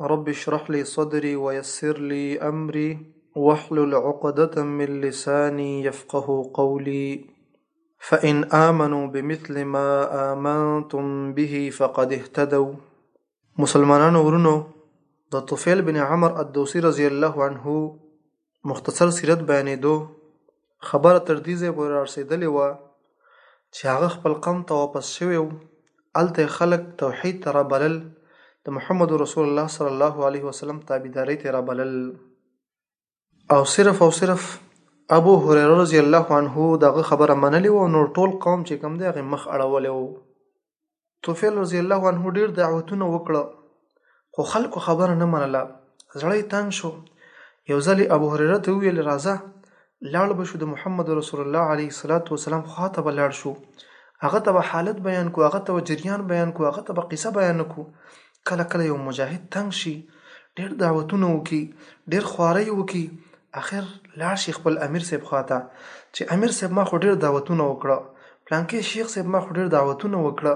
رب اشرح لي صدري ويسر لي أمري واحلل عقدة من لساني يفقه قولي فإن آمنوا بمثل ما آمنتم به فقد اهتدوا مسلمانانو ورونو د طفیل بن عمر الدوسی رضی الله عنه مختصر سیرت بیانېدو خبره تر دې ځای پورې رارسېدلې وه چې هغه خپل قوم ته واپس شوی و هلته خلک توحید ته رابلل د محمد رسول الله صلی الله علیه وسلم تابعدارۍ ته رابلل او صرف او صرف ابو هريره رضی الله عنه دغه خبره منلې و نو ټول قوم چې کوم دی هغه مخ اړولې و توفیل رضی الله عنه ډیر دعوتونه وکړه خو خلکو خبره نه منله زړی تنگ شو یو ځل ابو هريره ته ویل راځه لاړ بشو د محمد رسول الله علیه الصلاۃ والسلام خواته بلاړ شو هغه ته حالت بیان کو هغه ته جریان بیان کو هغه ته قصه بیان کو کله کله یو مجاهد تنګ شي ډېر دعوتونه وکړي ډېر خوارۍ وکړي اخر لاړ شي خپل امیر صاحب خواته چې امیر صاحب ما خو ډېر دعوتونه وکړه پلانکې شیخ صاحب ما خو ډېر دعوتونه وکړه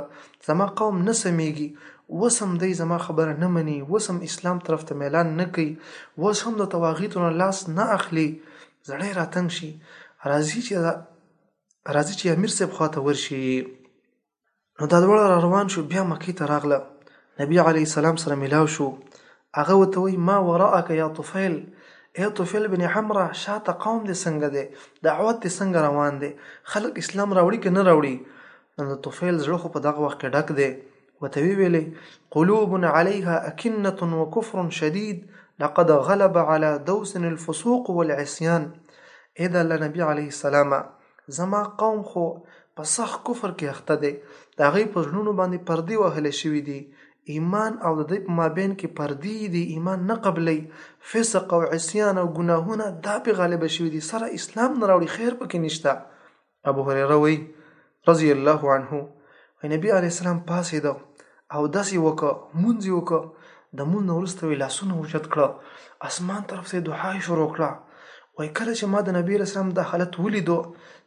زما قوم نه سمیږي اوس هم دی زما خبره نه مني اوس هم اسلام طرف ته میلان نه کوي اوس هم د تواغیتو نه لاس نه اخلي زړی راتنګ شي راځي چې راځي چې امیر صاحب خواته ورشي نو دا دواړه را روان شو بیا مکې ته راغله نبی علی السلام سره ملاو شو هغه وته وی ما وراءک یا طفیل اے طفیل بن حمره شاته قوم دې څنګه دی دعوت دې څنګه روان دی خلک اسلام راوړي که نه راوړي نو طفیل زړه خو په دغه وخت کې ډک دی وته وی ویلې قلوب علیها اکنه وکفر شدید لقد غلب على دوس الفسوق والعصيان اې د الله نبی علی السلام زما قوم خو په سخت کفر کې اخته دی، د هغوی په زړونو باندې پردې وهل شوي دي، ایمان او د دوی په مابین کې پردې دي، ایمان نه قبلوي، فسق او عصیان او ګناهونه دا پرې غالب شوي دي، سره اسلام نه راوړي، خیر پکې نشته. ابو هریره وایي، رضی الله عنه، وایي نبي علیه السلام پاڅېده اودس یې وکړ مونځ یې وکړ د مونځ نه وروسته یې لاسونه اوچت کړه اسمان طرف ته دعا یې شروع کړه وایي کله چې ما د نبي علیه السلام دا حالت ولیدو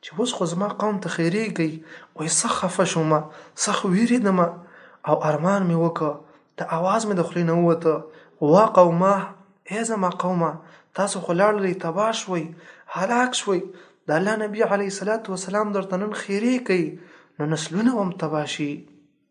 چې اوس خو زما قوم ته خیرېږي وایي څه خفه شوم څه ویرېدم او ارمان مې وکړ د اواز مې د خولې نه ووته وا قومه ای زما قومه تاسو خو لاړلئ تباه شوئ هلاک شوئ د الله نبي علیه السلام درته نن خیرې کوي نو نسلونه هم تباه شي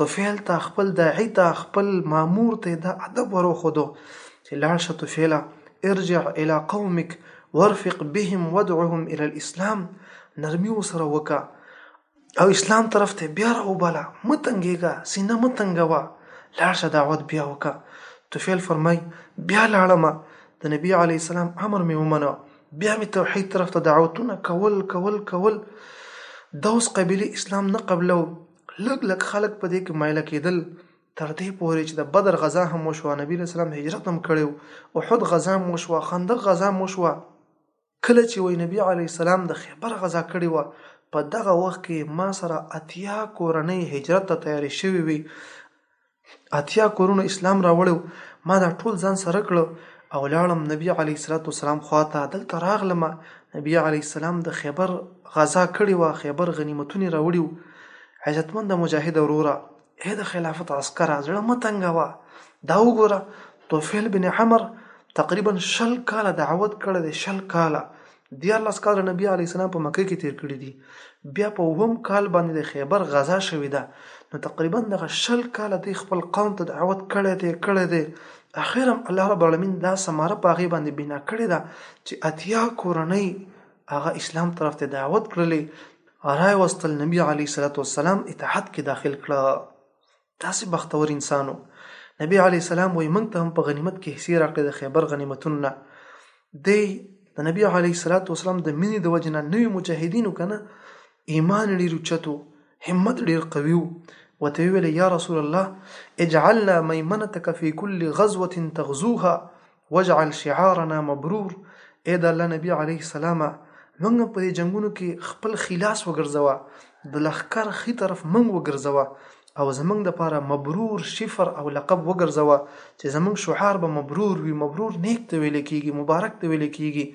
طفیل ته خپل داعی ته خپل مامور ته دا ادب وروخودو چې لاړ شه طفیله ارجع الى قومک ورفق بهم ودعهم الى الاسلام نرمی وسره وکا او اسلام طرف ته بیا راوباله متنګیګا سینه متنګوا لاړ شه دعوت بیا وکا طفیل فرمای بیا لاړم د نبی علی السلام امر می ومنو بیا می توحید طرف ته دعوتونه کول کول کول دوس قبیله اسلام نه قبلو لږ لږ خلک په دې کې مایله کېدل تر دې پورې چې د بدر غزا هم وشوه نبی رسول سلام هجرت هم کړی او حد غزا هم وشوه خندق غزا هم وشوه کله چې وای نبی علی السلام د خیبر غزا کړی و په دغه وخت کې ما سره اتیا کورنۍ هجرت ته تیارې شوې وي اتیا کورونو اسلام راوړو ما دا ټول ځان سره کړو او لاړم نبی علی صلوات والسلام خواته دلته راغلم نبی علی السلام د خیبر غزا کړی و خیبر غنیمتونه راوړي عزتمند مجاهد وروره اې د خلافت عسكر زړه متنګ و دا وګوره توفیل بن عمر تقریبا شل کاله دعوت کړی دی شل کاله دیارلس کاله نبی علیه السلام په مکه کې تیر کړي دي بیا په اووم کال باندې د خیبر غزا شوې ده نو تقریبا دغه شل کاله دی خپل قوم ته دعوت کړی دی کړی دی اخر هم الله رب العالمین دا سماره په هغې باندې بنا کړې ده چې اتیا کورنۍ هغه اسلام طرف ته دعوت کړلې رای وستل نبی علیه السلام اطاعت کې داخل کړه داسې بختور انسان و. نبي علیه السلام وایي موږ ته هم په غنیمت کې حصې راکړې د خیبر غنیمتونو نه دی د نبي علیه السلام د مینې د وجې نه نوي مجاهدینو که نه ایمان ډېر اوچت و همت ډېر قوي و وته ویل یا رسول الله اجعلنا میمنتک فی کل غزوه تغزوها وجعل شعارنا مبرور اې د الله نبی علیه السلام موږ په دې جنگونو کې خپل خلاص وګرځوه د لخر خي طرف موږ وګرځوه او زمنګ د پاره مبرور شفر او لقب وګرځوه چې زمنګ شعار به مبرور وي مبرور نیک ته ویل کیږي مبارک ته ویل کیږي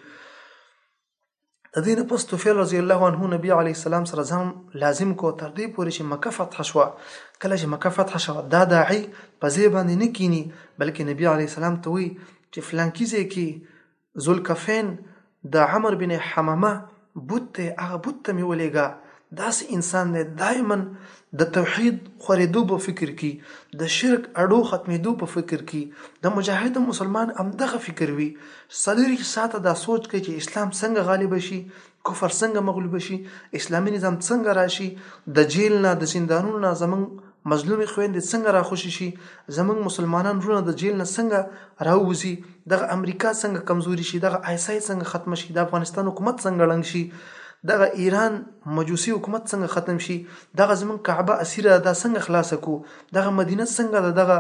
د دې نه پس توفیل رضی الله عنه نبی علی السلام سره ځم لازم کو تر دې پورې چې مکه فتح شوه کله چې مکه فتح شوه دا داعی په ځای باندې نه کینی بلکې نبی علی السلام ته وی چې فلانکی ځای کې ذوالکفین د عمر بن حمامه بوت ته هغه بوت ته مې ولېږه داسې انسان دی دایمن د دا توحید خورېدو په فکر کې د شرک اډو ختمېدو په فکر کې د مجاهد مسلمان هم دغه فکر وي سلوري ساته دا سوچ کوي چې اسلام څنګه غالب شي کفر څنګه مغلوب شي اسلامي نظام څنګه راشي د جیل نه د زندانونو نه زمونږ مظلومې خویندې څنګه راخوشې شي زمونږ مسلمانان رونه د جیل نه څنګه راووزي دغه امریکا څنګه کمزوري شي دغه آی سای څنګه ختم شي د افغانستان حکومت څنګه ړنګ شي دغه ایران مجوسی حکومت څنګه ختم شي دغه زمونږ کعبه اسیره دا څنګه خلاصه کو دغه مدینه څنګه دغه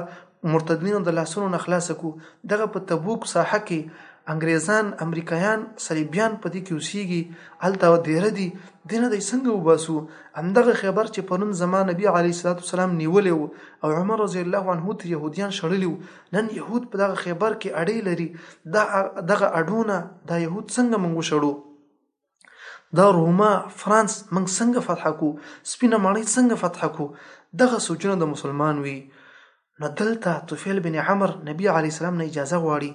مرتدینو د لاسونو نه خلاص کو دغه په تبوک ساحه کې انګریزان امریکایان صلیبیان په دې کې اوسېږي هلته دیره دي دینه دی څنګه وباسو همدغه خبر چې پرون زما نبی علی صلوات والسلام نیولې وو او عمر رضی الله عنه تر يهوديان شړلې وو نن يهود په دغه خبر کې اړې لري دا دغه اډونه دا يهود څنګه مونږ شړو دا روما فرانس موږ څنګه فتح کو سپینه ماڼۍ څنګه فتح کو دغه سوچونه د مسلمان وي نو دلته طفیل بن عمر نبی علی السلام نه اجازه غواړي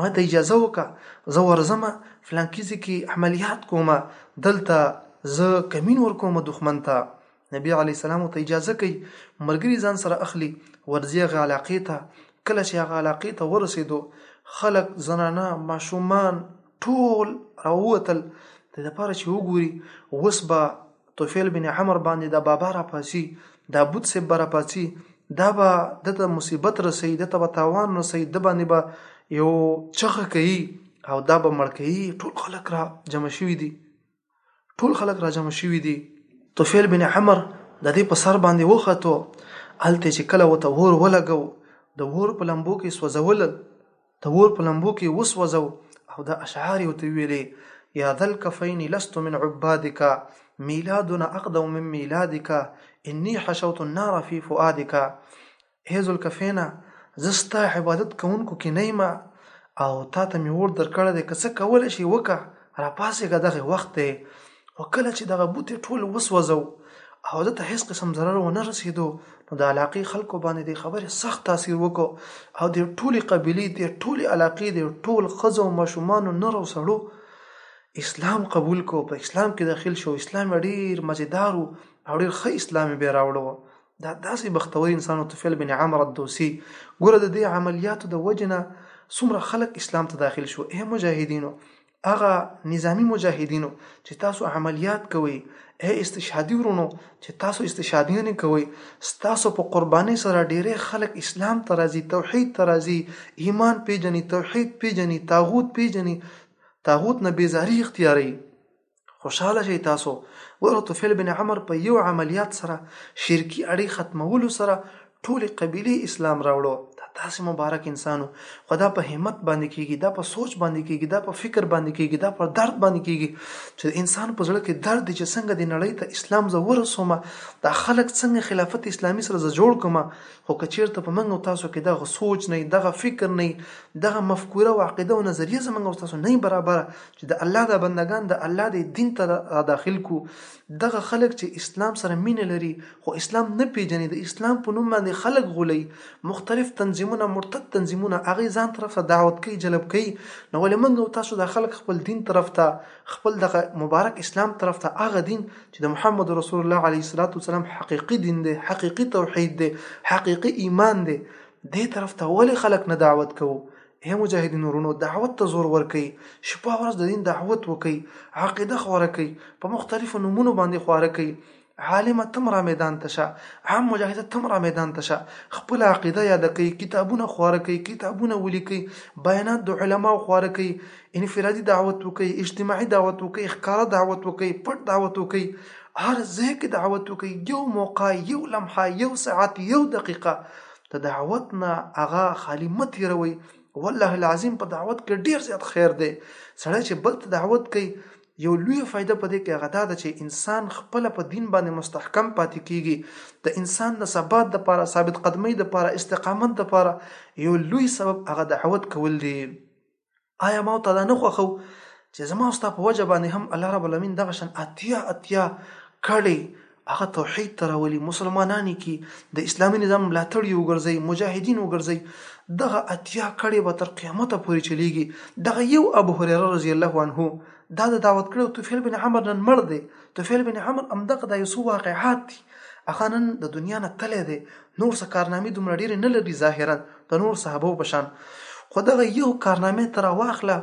ما ته اجازه وکړه زه ورزم فلانکیزه کې عملیات کومه دلته زه کمین ورکوم دښمن ته نبی علی السلام ته اجازه کوي مرګري ځان سره اخلي ورځي غ علاقې ته کله چې هغه علاقې ته ورسېدو خلک زنانه ماشومان ټول راووتل د لپاره چې وګوري وس به توفیل بن عمر باندې د بابا را پاسي دا بوت سه برا پاسي دا به دته مصیبت رسي دته به تاوان رسي د باندې به یو چغه کوي او دا به مړ کوي ټول خلک را جمع شوي دي ټول خلک راجمع شوي دي طفیل بن عمر د دې په سر باندې وختو هلته چې کله وته ور ولګو د ور په لمبو کې سوځول د ور په لمبو کې وسوځو او د اشعار یو ته ویلې یا ذل کفین لست من عبادک میلادنا اقدم من میلادک انی حشوت النار فی فؤادک اې ذوالکفینه! زه ستا عبادت کوونکو کې نه یم او تا ته مې اور درکړی دی، که څه کولی شي وکړه، راپاڅېږه دغه وخت دی. خو کله چې دغه بوت یې ټول وسوځو او ده ته هېڅ قسم ضرر ونه رسېدو، نو د علاقې خلکو باندې دې خبرې سخت تاثیر وکړ او دې ټولې قبیلې، دې ټولې علاقې، دې ټول ښځو، ماشومانو، نر او سړو اسلام قبول کړ، په اسلام کې داخل شو، اسلام یې ډېر مزېدار و او ډېر ښه اسلام یې بیا راوړو. دا داسې بختور انسان او طفیل بن عمر الدوسی ګوره د دې عملیاتو د وجنه څومره خلک اسلام ته داخل شو اے مجاهدینو هغه نظامی مجاهدینو چې تاسو عملیات کوئ اے استشهادي ورونو چې تاسو استشهادیونه کوئ تاسو په قرباني سره ډېری خلک اسلام ته راځي توحید ته راځي ایمان پیژني توحید پیژني طاغوت پیژني طاغوت نه بیزاری اختیاري خوشاله شئ تاسو ګوره طفیل بن عمر په یو عملیات سره شرکی اړی ختمولو سره ټول قبیله اسلام راوړو دا داسې مبارک انسانو خدا په همت باندې کیږي دا په سوچ باندې کیږي دا په فکر باندې کیږي دا په درد باندې کیږي چې انسان په زړه کې درد چې څنګه د نړۍ ته اسلام زه ورسوم دا خلک څنګه خلافت اسلامي سره زه جوړ کوم خو کچیرته په منګو تاسو کې دغه سوچ نه دغه فکر نه دغه مفکوره او عقیده او نظریه زمنګ تاسو نه برابر چې د الله دا بندګان د الله د دین ته را داخل کو دغه خلک چې اسلام سره مینه لري خو اسلام نه پیژني د اسلام په نوم باندې خلک غولي مختلف تنظیمونه مرتد تنظیمونه هغه ځان طرف ته دعوت کوي جلب کوي نو ولې موږ او تاسو د خلک خپل دین طرف ته خپل دغه مبارک اسلام طرف ته هغه دین چې د محمد رسول الله علیه الصلاۃ والسلام حقيقي دین دی حقيقي توحید دی حقيقي ایمان دی دې طرف ته ولې خلک نه دعوت کوو هی مجاهدینو ورونو دعوت ته زور ورکئ شپه ورځ د دین دعوت وکئ عقیده خوره کئ په مختلفو نمونو باندې خوره کئ عالم تم را میدان تشه عام مجاهد تم را میدان تشه خپل عقیده یاد کئ کتابونه خوره کئ کتابونه ولیکئ بیانات د علماو خوره کئ انفرادي دعوت وکئ اجتماعي دعوت وکئ ښکاره دعوت وکئ پټ دعوت وکئ هر ځای کې دعوت وکړي یو موقع یو لمحه یو ساعت یو دقیقه د دعوت نه هغه خالی مه تیروي والله العظیم په دعوت کې ډیر زیات خیر دی سړی چې بل ته دعوت کوي یو لوی فائدہ پدې کې هغه دا ده چې انسان خپل په دین باندې مستحکم پاتې کیږي د انسان د ثبات د لپاره ثابت قدمۍ د لپاره استقامت د لپاره یو لوی سبب هغه دعوت کول دی آیا ما ته دا نه خوښو چې زما او ستا په وجه باندې هم الله رب العالمین دغه شان اتیا اتیا کړي هغه توحید ته راولي مسلمانان کی د اسلامي نظام ملاتړ یو ګرځي مجاهدین وګرځي دغه اتیا کړي به تر قیامت پورې چلیږي دغه یو ابو هريره رضی الله عنه دا د دعوت کړو توفیل بن عمر نن مړ دی توفیل بن عمر هم دغه د یوسو واقعات دي هغه نن د دنیا نه تللی دی نور څه کارنامې دومره ډېرې نه لري ظاهرا د نور صحابو په شان خو دغه یو کارنامه تر واخله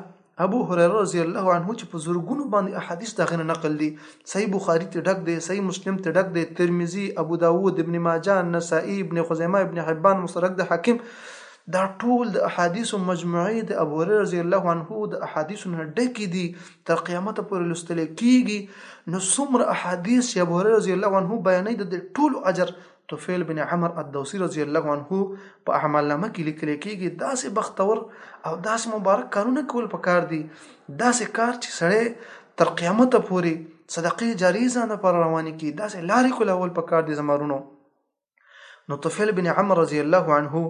ابو هريره رضی الله عنه چې په زورګونو باندې احادیث دغه نه نقل دي صحیح بخاری ته ډک دی صحیح مسلم ته ډک دی ترمذی ابو داوود ابن ماجه نسائی ابن خزیمه ابن حبان مستدرک د حاکم دا ټول د احادیث مجموعه د ابو هريره رضی الله عنه د احادیث نه ډکې دي تر قیامت پورې لوستل کیږي نو څومره احادیث چې ابو هريره رضی الله عنه بیانې د ټول اجر طفیل بن عمر الدوسی رضی الله عنه په اعمال نامه کې لیکل کېږي داسې بختور او داسې مبارک کارونه کول پکار دي داسې کار چې سړی تر قیامت پورې صدقې جاری ځان پر روان کی داسې لارې کول اول پکار دي زمارونو نو طفیل بن عمر رضی الله عنه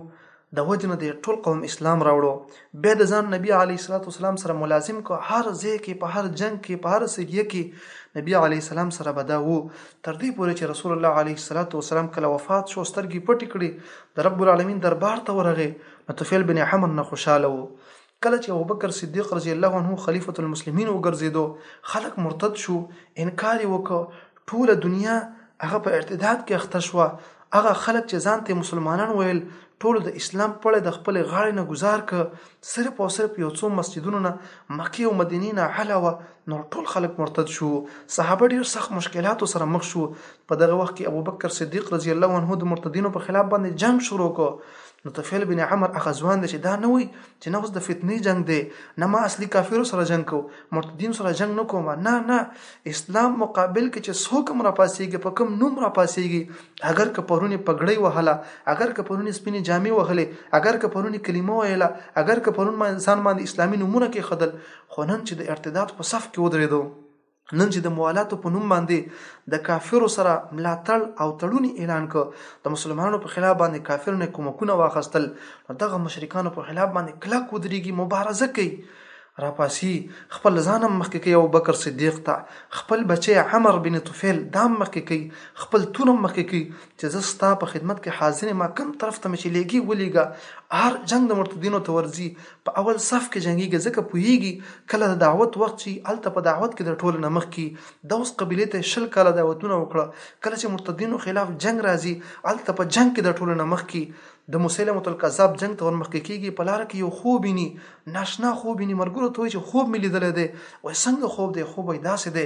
د وجه نه دی ټول قوم اسلام راوړو بیا د ځان نبی علی صلوات والسلام سره ملازم کو هر ځای کې په هر جنگ کې په هر سګیه کې نبی علی السلام سره بدا وو تر دې پورې چې رسول الله علیه الصلات والسلام کله وفات شو سترګې پټې کړې د رب العالمین دربار ته ورغه نو طفیل بن حمر نه خوشاله وو کله چې ابوبکر صدیق رضی الله عنه خلیفة المسلمین وګرځیدو خلک مرتد شو انکار یې وکړ ټوله دنیا هغه په ارتداد کې اخته شو هغه خلک چې ځان ته مسلمانان ویل ټول د اسلام پړې د خپل غاړې نه گزار ک صرف او صرف یو څو مسجدونو نه مکه او مدینې نه علاوه نور ټول خلک مرتد شو صحابه ډیر سخت مشکلاتو سره مخ شو په دغه وخت کې ابوبکر صدیق رضی الله عنه د مرتدینو په خلاف باندې جنگ شروع کو نو طفیل بن عمر هغه ځوان دی چې دا نه وي چې نه اوس د فتنې جنگ دی نه ما اصلي کافرو سره جنگ کو مرتدین سره جنگ نه کوم نه نه اسلام مقابل کې چې څوک هم راپاسېږي په کوم نوم راپاسېږي اگر که پرونی پګړۍ وهله اگر که پرونی سپینې جامې وهلې اگر که پرونی کلمه ویله اگر که پرون ځان باندې اسلامي نومونه کې خدل خو نن چې د ارتداد په صف کې ودرېدو نن چې د موالاتو په نوم باندې د کافرو سره ملاتړ او تړون اعلان کړ د مسلمانانو په خلاف باندې کافرو نه کومکونه واخستل نو دغه مشرکانو په خلاف باندې کلک ودرېږي مبارزه کوي راپاسی خپل ځان مخکې کوي او بکر صدیق ته خپل بچي عمر بن طفیل دام مخکې کوي خپل تور مخکې کوي چې زه ستا په خدمت کې حاضر ما کم طرف ته مې چې لېږي ولېږه هر جنگ د مرتدینو ته ورځي په اول صف کې جنګیږی ځکه پوهیږی کله د دعوت وخت شی هلته په دعوت کې د ټوله نه مخکی دوس قبیلی ته شل کاله دعوتونه وکړه کله چې مرتدینو خلاف جنګ راځی هلته په جنګ کې د ټوله نه مخکی د مسیلمة الکذاب جنګ ته ورمخکی کیږی په لاره کې یو خوب وینی ناشنا خوب وینی ملګرو ته وایی چې خوب می لیدلی دی وایی څنګه خوب دی خوب وایی داسی دی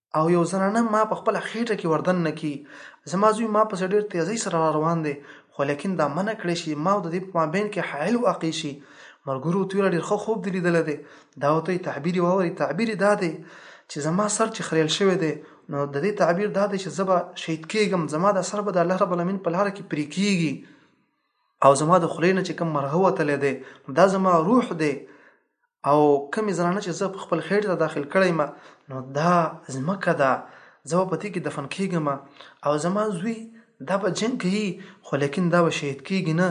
او یو زنانه ما په خپل خېټه کې وردن نه کی زما زوی ما په ډېر تیزی سره را روان دی خو لیکن دا منع کړی شي ما او د دې په مابین کې حائل واقع شي مرګورو تیر ډېر خو خوب دی لیدل دی دا او ته تعبیر ووري تعبیر دا دی چې زما سر چې خریل شوی دی نو د دې تعبیر دا دی چې زبا شهید کېږم زما د سر به د الله رب العالمین په لار کې پرې کېږي او زما د خولې نه چې کوم مرغه وتلی دی نو دا زما روح دی او کومې زنانه چې زه په خپل خېټې ته داخل کړی یم نو دا ځمکه ده زه په دې کې دفن کېږم او زما زوی دا به جنګ کوي خو لیکن دا به شهید کېږي نه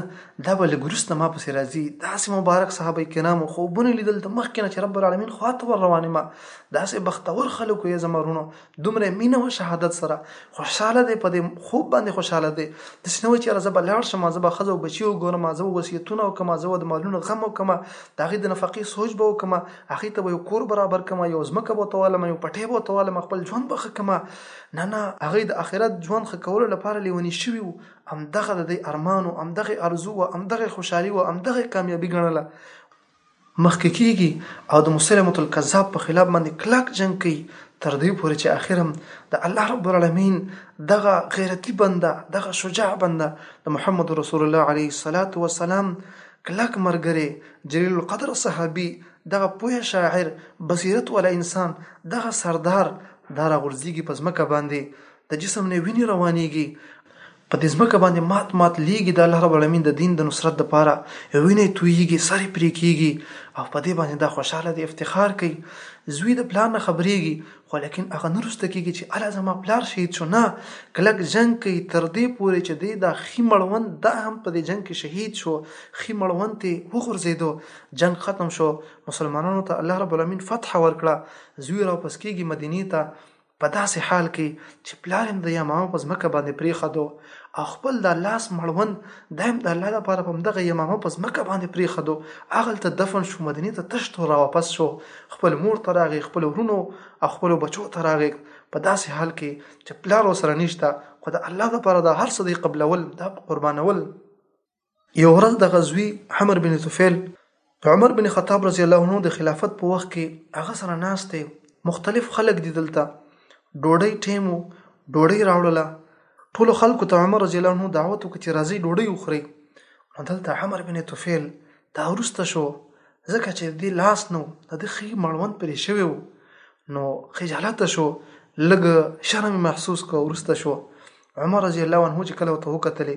دا به لږ وروسته ما پسې راځي داسې مبارک صحابه کرامو خوبونه لیدل د مخکې نه چې رب العالمین خوا ته ور روان یم داسې بختور خلکو یې زما وروڼو دومره مینه او شهادت سره خوشاله دی په دې خوب باندې خوشاله دی د سنوي چې زه بلار شم زه به خزه او بچي وګورم زه وصیتونه او کما زه د مالونو غم او کما د هغه د نفقې سوچ به وکم هغه ته یو کور برابر کما یو ځمکه به توالم یو پټه به توالم خپل ژوند به خکما نه نه هغه د اخرت ژوند خکول لپاره لیونی شوی وو ام دغه د ارمان او ام دغه ارزو او ام دغه خوشحالي او ام دغه کامیابی ګڼله مخکې کېږي او د مسلمة الکذاب په خلاف باندې کلک جنګ کوي تر دې پورې چې اخرا د الله رب العالمین دغه غیرتی بنده دغه شجاع بنده د محمد رسول الله علیه الصلاة والسلام کلک مرګره جلیل القدر صحابي دغه پوه شاعر بصیرت ولا انسان دغه سردار دا راغورځيږي په ځمکه باندې د جسم نه ویني روانيږي په دې ځمکه باندې مات مات لیږي د الله رب العالمین د دین د نصرت لپاره وینې تویږي ساري پرې کیږي او په دې باندې دا خوشاله دي افتخار کوي زوی د پلان نه خبرېږي خو لیکن هغه نرسته کیږي چې الا زما پلار شهید شو نه کلک جنگ کوي تر دې پورې چې دی دا خي مړوند دا هم په دې جنگ کې شهید شو خي مړوند ته وغورځېدو جنگ ختم شو مسلمانانو ته الله رب العالمین فتح ورکړه زوی را پس کیږي مدینه ته په داسې حال کې چې پلار هم د یمامه په ځمکه باندې پریخدو او خپل د لاس مړوند دایم د الله لپاره په دغه یمامه په ځمکه باندې پریخدو اغل ته دفن شو مدینه ته تشت را واپس شو خپل مور ته راغی خپل ورونو او خپل بچو ته راغی په داسې حال کې چې پلار وسره نشته خو د الله لپاره د هر څه دی قبلول د قربانول یو ورځ د غزوی حمر بن طفیل د عمر بن خطاب رضی الله عنه د خلافت په وخت کې هغه سره ناس دی مختلف خلک دي دلته ډوډۍ ټیمو ډوډۍ راوړله ټولو خلکو ته عمر رضی الله عنه دعوت وکړ چې راځي ډوډۍ وخوري نو دلته عمر بن طفیل دا ورسته شو ځکه چې د لاس نو د خې مړوند پرې شوی وو نو خجالت شو لګ شرم محسوس کو ورسته شو عمر رضی الله عنه چې کله ته وکتلې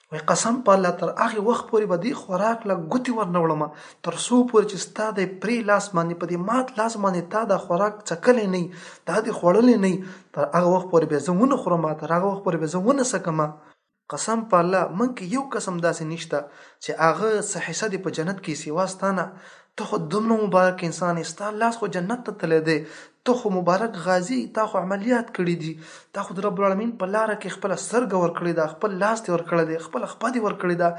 وای قسم په الله تر هغه وخت پورې به دې خوراک لا ګوتی ورنوړم تر سو پورې چې ستا د پری لاس باندې په دې مات لاس باندې تا دا خوراک څکلې نه دا دې خوړلې نه تر هغه وخت پورې به زمونه خورم تر هغه وخت پورې به زمونه سکم قسم په الله من کې یو قسم داسې نشته چې هغه څه حصہ دې په جنت کې سیوا ستانه ته خو دومره مبارک انسان ستا لاس خو جنت ته تللی دی ته خو مبارک غازی تا خو عملیات کړی دی تا خو د رب العالمین په لاره کی خپله سترګه ورکړی ده خپل لاس دی ورکړی دی خپله خپه دی ورکړی ده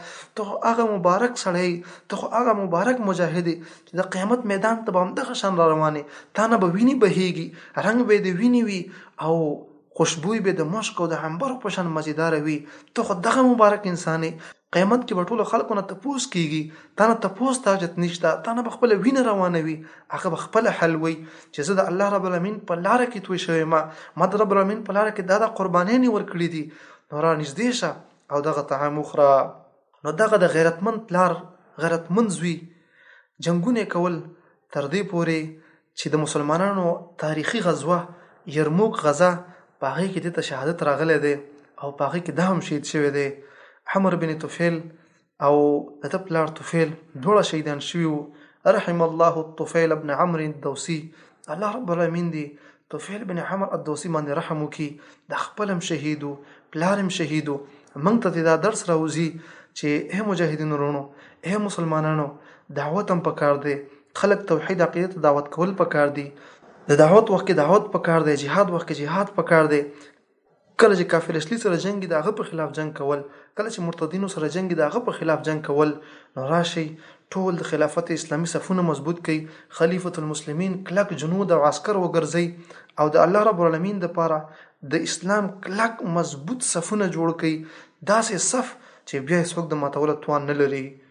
ته خو هغه مبارک سړی یی ته خو هغه مبارک مجاهد یی چی د قیامت میدان ته به همدغه شان را روان یی تا نه به وینی بهیږی رنګ به د وینی وی او خوشبوی به د مشک او د عنبرو په شان مزیداره وی ته خو دغه مبارک انسان یی. قیامت کې به ټولو خلکو نه تپوس کیږي تا نه تپوس ته حاجت نشته تا نه به خپله وینه روانه وي هغه به خپله حل وي چې زه د الله رب العالمین په لاره کې توی شوی ما ما د رب العالمین په لاره کې دا د قربانیانې ورکړي دي نو را نږدې شه او دغه طعام وخوره نو دغه د غیرتمند پلار غیرتمند زوی جنګونه کول تر دې پورې چې د مسلمانانو تاریخي غزوه یرموک غزا په هغه کې د شهادت راغلی دی او په هغه کې دا هم شهید شوی دی حمر بن طفیل او د ده پلار طفیل دواړه شهیدان شوي وو رحم الله الطفیل ابن عمرو الدوسي الله رب العالمین دی طفیل بن عمر الدوسي باندې رحم وکي د خپلم شهیدو پلارم شهیدو موږ ته دا درس راوځي چې اے مجاهدینو ورونو اے مسلمانانو دعوت هم پکار دی خلک توحید عقیده ته دعوت کول پکار دي د دعوت وخت کې دعوت پکار دی جهاد وخت کې جهاد پکار دی کله چې کافر اصلي سره جنگ دی هغه په خلاف جنگ کول کله چې مرتدینو سره جنگ دی هغه په خلاف جنگ کول نو راشي ټول د خلافت اسلامي صفونه مضبوط کړي خلیفۃ المسلمین کلک جنود او عسكر وګرځي او د الله رب العالمین د پاره د اسلام کلک مضبوط صفونه جوړ کړي داسې صف چې بیا څوک د ماتولو توان نه لري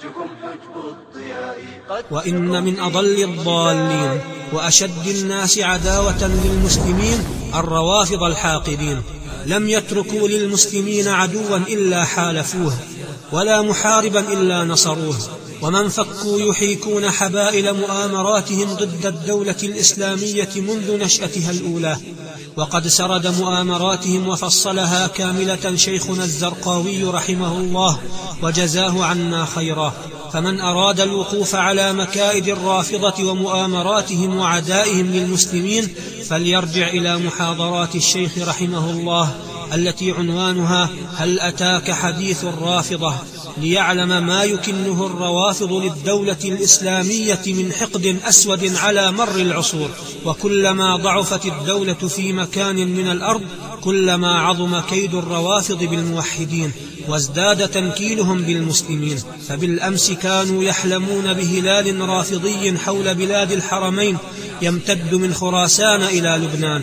حجب الضياء وإن من أضل الضالين وأشد الناس عداوة للمسلمين الروافض الحاقدين لم يتركوا للمسلمين عدوا إلا حالفوه ولا محاربا إلا نصروه ومن فكوا يحيكون حبائل مؤامراتهم ضد الدولة الإسلامية منذ نشأتها الأولى وقد سرد مؤامراتهم وفصلها كاملة شيخنا الزرقاوي رحمه الله وجزاه عنا خيرا فمن أراد الوقوف على مكائد الرافضة ومؤامراتهم وعدائهم للمسلمين فليرجع إلى محاضرات الشيخ رحمه الله التي عنوانها هل أتاك حديث الرافضة ليعلم ما يكنه الروافض للدولة الإسلامية من حقد أسود على مر العصور وكلما ضعفت الدولة في مكان من الأرض كلما عظم كيد الروافض بالموحدين وازداد تنكيلهم بالمسلمين فبالأمس كانوا يحلمون بهلال رافضي حول بلاد الحرمين يمتد من خراسان إلى لبنان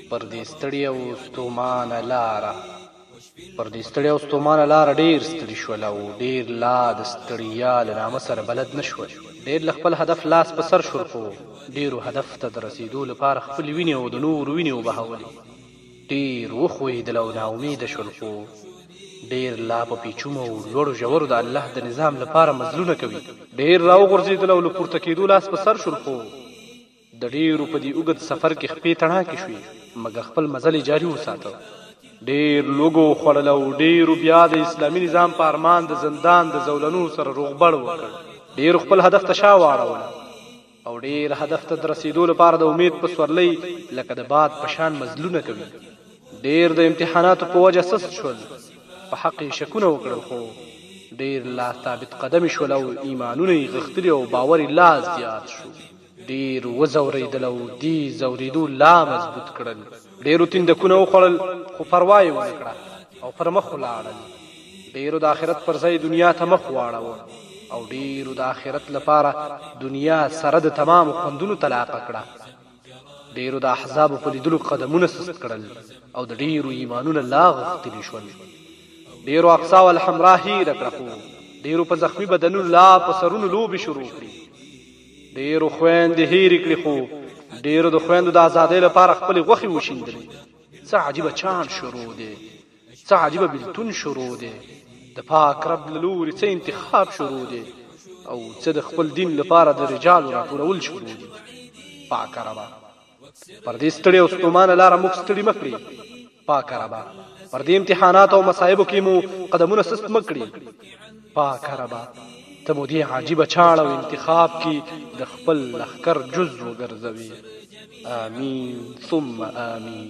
پر دې ستړې او ستومانه لاره پر دې ستړې او ستومانه لاره ډېر ستړي شول او ډېر لا د ستړیا له نامه سره بلد نه شول. ډېر له خپل هدف لاس په سر شول خو ډېرو هدف ته د رسېدو لپاره خپلې وینې او د نورو وینې وبهولې. ډېر وښویېدل او ناامیده شول خو ډېر لا په پیچومو او لوړو ژورو د الله د نظام لپاره مزلونه کوي. ډېر راوغورځېدل او له پورته کېدو لاس په سر شول خو د ډېرو په دې اوږد سفر کې خپې تڼاکې شوې، مګر خپل مزل یې جاري وساته. ډېر لوږو وخوړل او ډېرو بیا د اسلامي نظام په ارمان د زندان د زولنو سره روغبړ وکړ. ډېرو خپل هدف ته شا واړوله او ډېر هدف ته د رسېدو لپاره د امید په سورلۍ لکه د باد په شان مزلونه کوي. ډېر د امتحاناتو په وجه سست شول، په حق یې شکونه وکړل، خو ډېر لا ثابت قدمه شول او ایمانونه یې غښتلي او باور یې لا زیات شو. ډېر وځورېدل او دې ځورېدو لا مضبوط کړل. ډېرو تندکونه وخوړل خو پروا یې ونه کړه او پر مخ ولاړل. ډېرو د اخرت پر ځای دنیا ته مخ واړوه او ډېرو د اخرت لپاره دنیا سره د تمامو خوندونو طلاقه کړه. ډېرو د احزابو په لیدلو قدمونه سست کړل او د ډېرو ایمانونه لا غښتلي شول. ډېرو اقصی الحمرا هېره کړه خو ډېرو په زخمي بدنونو لا په سرونو لوبې شروع کړې. ډېرو خویندې هېرې کړې خو ډېرو د خویندو د ازادۍ لپاره خپلې غوښې وشیندلې څه عجیبه چاڼ شروع دی څه عجیبه بلتون شروع دی د پاک رب له لوري څه انتخاب شروع دی او څه د خپل دین لپاره د رجالو راټولول شروع دي پاک ربه پر دې ستړې او ستومانه لاره موږ ستړي مه کړي پاک ربا پر دې امتحانات او مصايبو کې مو قدمونه سست مه کړي پاک ربا ته مو دې عجیبه چاړ او انتخاب کې د خپل لخکر جز وګرځوي آمین ثم آمین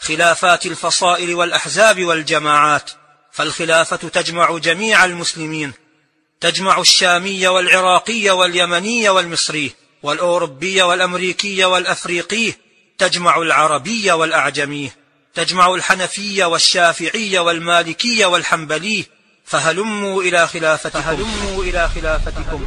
خلافات الفصائل والأحزاب والجماعات فالخلافة تجمع جميع المسلمين تجمع الشامي والعراقي واليمني والمصري والأوروبي والأمريكي والأفريقي تجمع العربي والأعجمي تجمع الحنفي والشافعي والمالكي والحنبلي فهلموا إلى خلافتكم فهلموا إلى خلافتكم